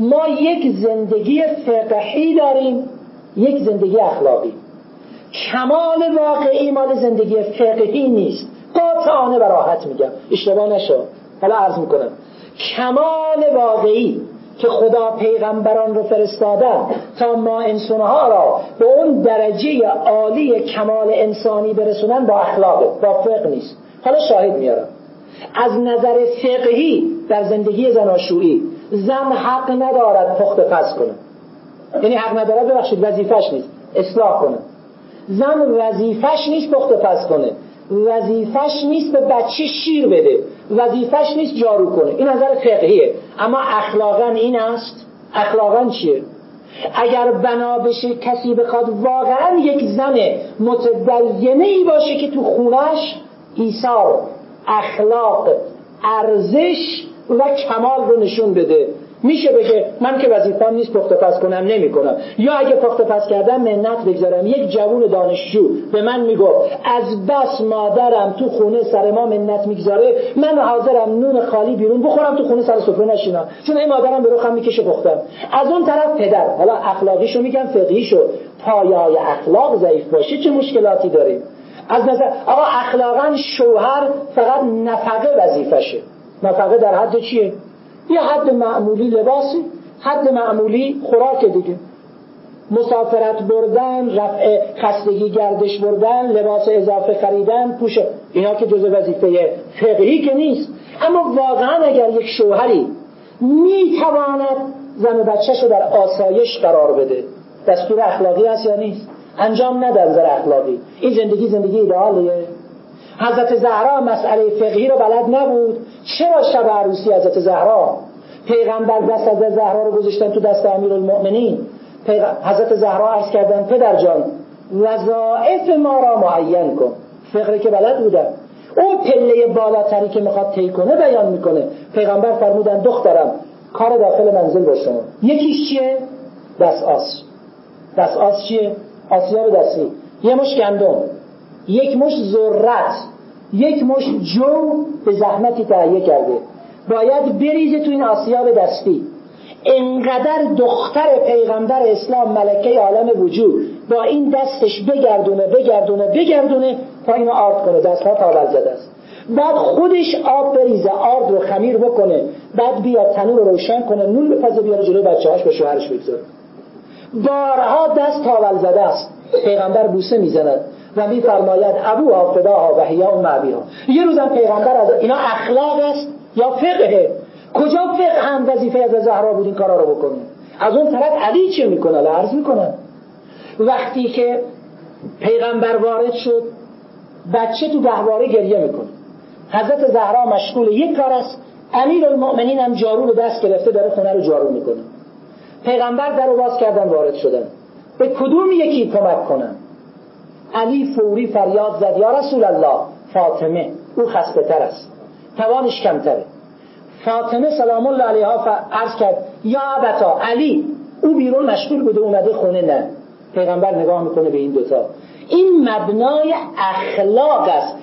ما یک زندگی فقهی داریم یک زندگی اخلاقی. کمال واقعی مال زندگی فقهی نیست. قاطعانه و راحت میگم. اشتباه نشو. حالا عرض می‌کنم. کمال واقعی که خدا پیغمبران رو فرستادن تا ما انسانها را به اون درجه عالی کمال انسانی برسونن با اخلاقه با فقه نیست. حالا شاهد میارم. از نظر فقهی در زندگی زناشویی زن حق ندارد پخت پس کنه یعنی حق ندارد ببخشید وظیفش نیست. اصلاح کنه زن وظیفش نیست پخت پس کنه. وظیفش نیست به بچه شیر بده. وظیفش نیست جارو کنه. این نظر فقهیه. اما اخلاقا این است. اخلاقا چیه؟ اگر بنا بشه کسی بخواد واقعا یک زن متدینه ای باشه که تو خونش ایثار اخلاق ارزش و کمال رو نشون بده. میشه بگه من که وظیفه‌ام نیست پخت پس کنم نمی‌کنم. یا اگه پخت پس کردم منت بگذارم. یک جوون دانشجو به من میگو از بس مادرم تو خونه سر ما منت می‌گذاره من حاضرم نون خالی بیرون بخورم تو خونه سر سفره نشینم. چون این مادرم به روخم می‌کشه پختم. از اون طرف پدر حالا اخلاقیشو میگم فقهیشو. پایای اخلاق ضعیف باشه چه مشکلاتی داریم؟ از نظر آقا اخلاقا شوهر فقط نفقه وظیفشه. نفقه در حد چیه؟ یه حد معمولی لباسی حد معمولی خوراک دیگه. مسافرت بردن رفع خستگی گردش بردن لباس اضافه خریدن پوش اینا که جز وظیفه فقهی که نیست. اما واقعا اگر یک شوهری می‌تواند زن و بچهش در آسایش قرار بده دستور اخلاقی هست یا نیست؟ انجام نده نظر اخلاقی. این زندگی زندگی ایدئالیه حضرت زهرا مسئله فقهی رو بلد نبود. چرا شب عروسی حضرت زهرا؟ پیغمبر دست از زهرا رو گذاشتن تو دست امیر المؤمنین حضرت زهرا عرض کردن پدر جان وظائف ما را معین کن. فقره که بلد بودن. اون پله بالاتری که می‌خواد طی کنه بیان می‌کنه. پیغمبر فرمودن دخترم کار داخل منزل با یکیش چیه؟ دست آس دست آس چیه آسیاب دستی یه مش گندم. یک مش ذرت یک مش جو به زحمتی تهیه کرده. باید بریزه تو این آسیاب دستی. انقدر دختر پیغمبر اسلام ملکه عالم وجود با این دستش بگردونه بگردونه بگردونه تا اینو آرد کنه. دستها تاول زده است. بعد خودش آب بریزه آرد رو خمیر بکنه. بعد بیاد تنور رو روشن کنه نون بپزه بیاره جلوی بچه هاش به شوهرش بگذاره. بارها دست تاول زده است. پیغمبر بوسه می‌زند. و میفرماید ابو ها و هیا و ها. یه روزم پیغمبر از اینا اخلاق است یا فقهه کجا فقه هم وظیفه از زهرا بود این کارا رو بکنه؟ از اون طرف علی چه می‌کنه؟ لرز می‌کنه وقتی که پیغمبر وارد شد بچه تو گهواره گریه می‌کنه. حضرت زهرا مشغول یک کار است امیر المؤمنین هم جارو به دست گرفته داره خونه رو جارو می‌کنه. پیغمبر در باز کردن وارد شدن. به کدوم یکی کمک کنن؟ علی فوری فریاد زد یا رسول الله فاطمه. او خسته تر است. توانش کمتره. فاطمه سلام الله علیها عرض کرد یا ابتا علی. او بیرون مشغول بوده اومده خونه نه. پیغمبر نگاه می‌کنه به این دوتا. این مبنای اخلاق است.